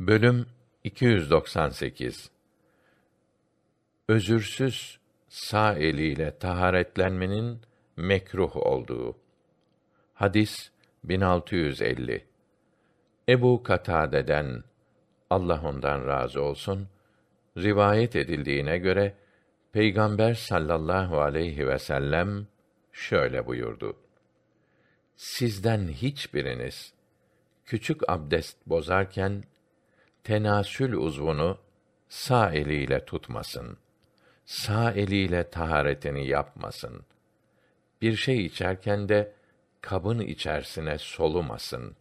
Bölüm 298 Özürsüz sağ eliyle taharetlenmenin mekruh olduğu. Hadis 1650. Ebu Katade'den Allah ondan razı olsun rivayet edildiğine göre Peygamber sallallahu aleyhi ve sellem şöyle buyurdu. Sizden hiçbiriniz küçük abdest bozarken tenasül uzvunu sağ eliyle tutmasın. Sağ eliyle taharetini yapmasın. Bir şey içerken de kabın içerisine solumasın.